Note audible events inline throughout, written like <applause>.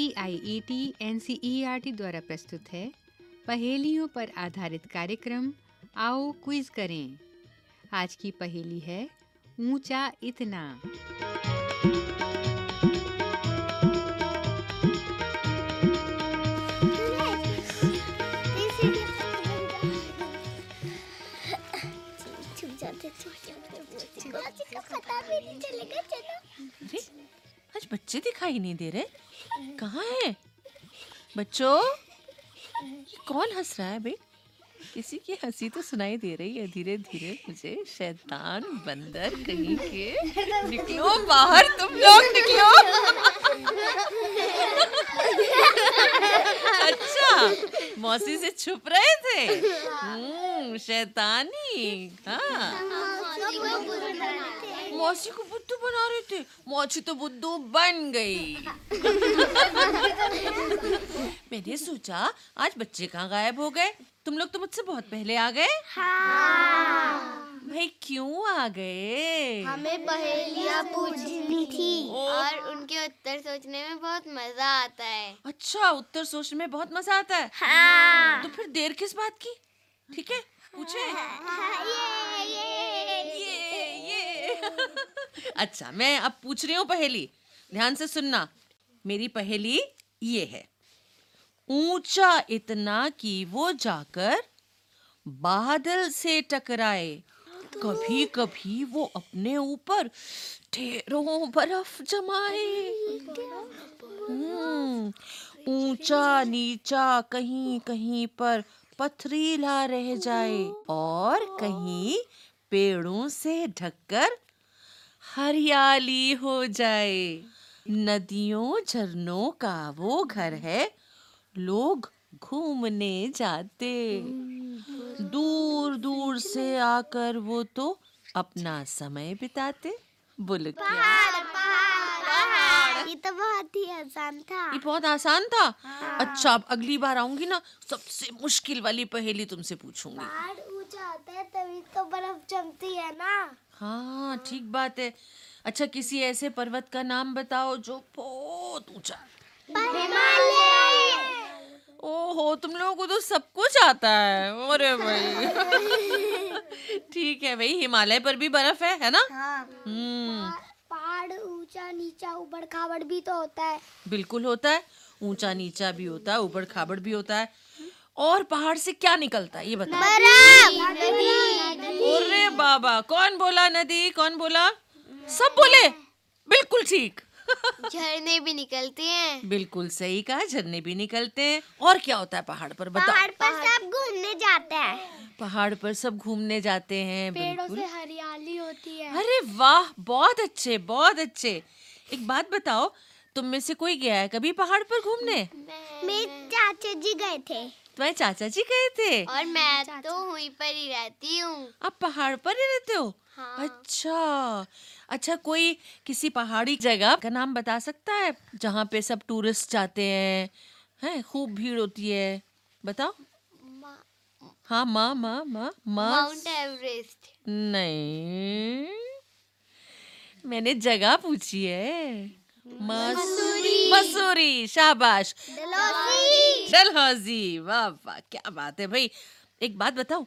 C I E T N C E R T द्वारा प्रस्तुत है। पहेलियों पर आधारित कार्यक्रम, आओ क्विज करें। आज की पहेली है, ऊँचा इतना। आज बच्चे दिखाई नहीं दे रहे। कहाँ है? बच्चों, कौन हंस रहा है बे किसी की हँसी तो सुनाई दे रही है। धीरे धीरे मुझे शैतान बंदर कहीं के निकलो, बाहर तुम लोग निकलो। अच्छा मौसी से छुप रहे थे? हम्म शैतानी। हाँ। मौसी को बना रहे थे। मौसी तो बुद्धू बन गई। मैंने सोचा आज बच्चे कहाँ गायब हो गए? तुम लोग तो मुझसे बहुत पहले आ गए। भाई क्यों आ गए? हमें पहेलियाँ पूछनी थी और उनके उत्तर सोचने में बहुत मज़ा आता है। अच्छा उत्तर सोचने में बहुत मज़ा आता है। हाँ। तो फिर देर किस बात की? ठीक है पूछे। ये अच्छा मैं अब पूछ रही हूँ पहेली। ध्यान से सुनना। मेरी पहेली ये है। ऊँचा इतना कि वो जाकर बादल से टकराए। कभी कभी वो अपने ऊपर ढेरों बर्फ़ जमाए। हम्म, ऊँचा नीचा कहीं कहीं पर पथरीला रह जाए और कहीं पेड़ों से ढककर हरियाली हो जाए। नदियों, झरनों का वो घर है, लोग घूमने जाते। दूर दूर से आकर वो तो अपना समय बिताते। बुलकिया तो बहुत ही आसान था। ये बहुत आसान था? हाँ। अच्छा अब अगली बार आऊँगी ना सबसे मुश्किल वाली पहेली तुमसे पूछूँगी। पहाड़ ऊँचा होता है तभी तो बर्फ़ जमती है ना। हाँ ठीक बात है। अच्छा किसी ऐसे पर्वत का नाम बताओ जो बहुत ऊँचा ओहो तुम लोगों को तो सब कुछ आता है। अरे भाई। <laughs> ठीक है भाई हिमालय पर भी बर्फ़ है है ना? हाँ। हम्म। पहाड़ ऊँचा नीचा उबड़ खाबड़ भी तो होता है। बिल्कुल होता है। ऊँचा नीचा भी होता है उबड़ खाबड़ भी होता है। और पहाड़ से क्या निकलता है ये बताओ अरे बाबा कौन बोला नदी कौन बोला? सब बोले। बिल्कुल ठीक। झरने भी निकलते हैं। बिल्कुल सही कहा झरने भी निकलते हैं। और क्या होता है? पहाड़ पर बताओ पहाड़ पर सब घूमने जाते हैं। पहाड़ पर सब घूमने जाते हैं पेड़ों से हरियाली होती है। अरे वाह बहुत अच्छे बहुत अच्छे। एक बात बताओ तुम में से कोई गया है कभी पहाड़ पर घूमने? मेरे चाचा जी गए थे। तुम्हारे चाचा जी गए थे? और मैं तो वहीं पर ही रहती हूँ। आप पहाड़ पर ही रहते हो? हाँ। अच्छा। अच्छा कोई किसी पहाड़ी जगह का नाम बता सकता है जहाँ पे सब टूरिस्ट जाते हैं हैं? खूब भीड़ होती है। बताओ। हाँ माँ माँ माँ माँ। Mount Everest. नहीं। मैंने जगह पूछी है। मसूरी। मसूरी। शाबाश। डलहौजी वाह वाह क्या बात है भाई। एक बात बताओ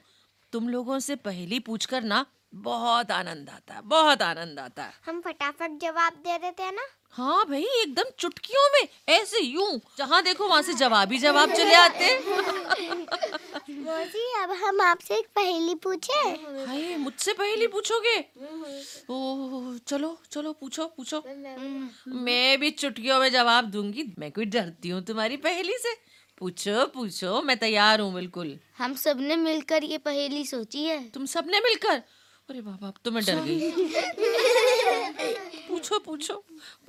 तुम लोगों से पहली पूछकर ना बहुत आनंद आता है बहुत आनंद आता है। हम फटाफट जवाब दे देते हैं ना? हाँ भाई एकदम चुटकियों में ऐसे यूँ। जहाँ देखो वहाँ से जवाब ही जवाब चले आते हैं। <laughs> अब हम आपसे एक पहेली पूछे। हाय मुझसे पहली पूछोगे? ओ चलो चलो पूछो पूछो। मैं भी चुटकियों में जवाब दूँगी। मैं कोई डरती हूँ तुम्हारी पहेली से। पूछो पूछो मैं तैयार हूँ बिल्कुल। हम सबने मिलकर ये पहेली सोची है। तुम सबने मिलकर? अरे बाबा अब तो मैं डर गई। पूछो पूछो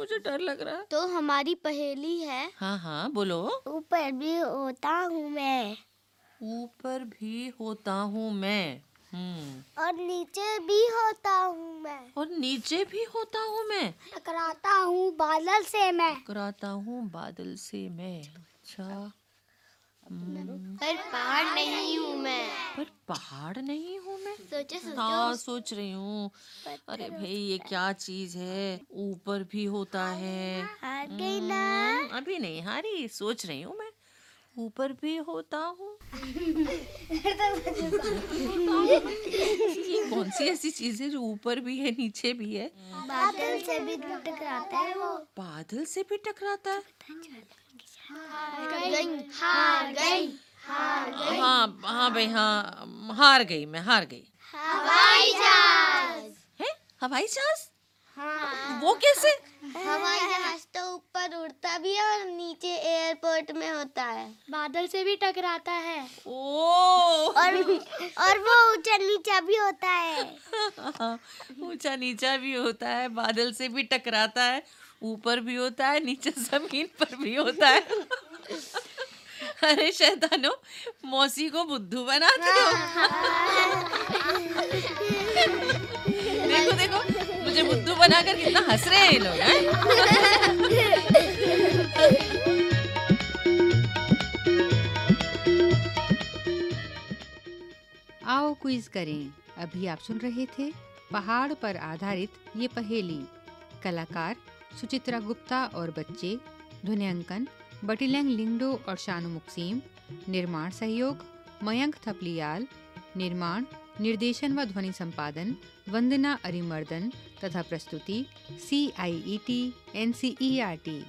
मुझे डर लग रहा। है तो हमारी पहेली है। हाँ हाँ बोलो। ऊपर भी होता हूँ मैं। ऊपर भी होता हूँ मैं। हम्म। और नीचे भी होता हूँ मैं। और नीचे भी होता हूँ मैं? टकराता हूँ बादल से मैं। टकराता हूँ बादल से मैं। अच्छा। पर पहाड़ नहीं हूँ मैं। पर पहाड़ नहीं हूँ मैं? सोचो सोचो। हाँ सोच रही हूँ। अरे भाई ये क्या चीज़ है? ऊपर भी होता है। हार गई ना? हम्म, अभी नहीं हारी सोच रही हूँ मैं। ऊपर भी होता हूँ। ये कौन सी ऐसी चीज़ है जो ऊपर भी है नीचे भी है? बादल से भी टकराता है वो। बादल से भी टकराता है? हार गई। हार गई। हाँ हाँ भाई हाँ हार गई मैं हार गई। हवाई जहाज़। है? हवाई जहाज़? हाँ। वो कैसे? हवाई जहाज़ तो ऊपर उड़ता भी है और नीचे एयरपोर्ट में होता है। बादल से भी टकराता है। ओ। और और वो ऊँचा नीचा भी होता है। <laughs> ऊँचा नीचा भी होता है बादल से भी टकराता है। ऊपर भी होता है, नीचे ज़मीन पर भी होता है। अरे शैतानो, मौसी को बुद्धू बनाते हो। देखो देखो, मुझे बुद्धू बनाकर कितना हंस रहे हैं लोग आओ क्विज करें। अभी आप सुन रहे थे, पहाड़ पर आधारित ये पहेली। कलाकार सुचित्रा गुप्ता और बच्चे, ध्वनियांकन, बटिलैंग लिंगडो और शानु मुक्सीम, निर्माण सहयोग, मयंक थपलियाल, निर्माण, निर्देशन व ध्वनि संपादन, वंदना अरिमर्दन तथा प्रस्तुति C I E T N C E R T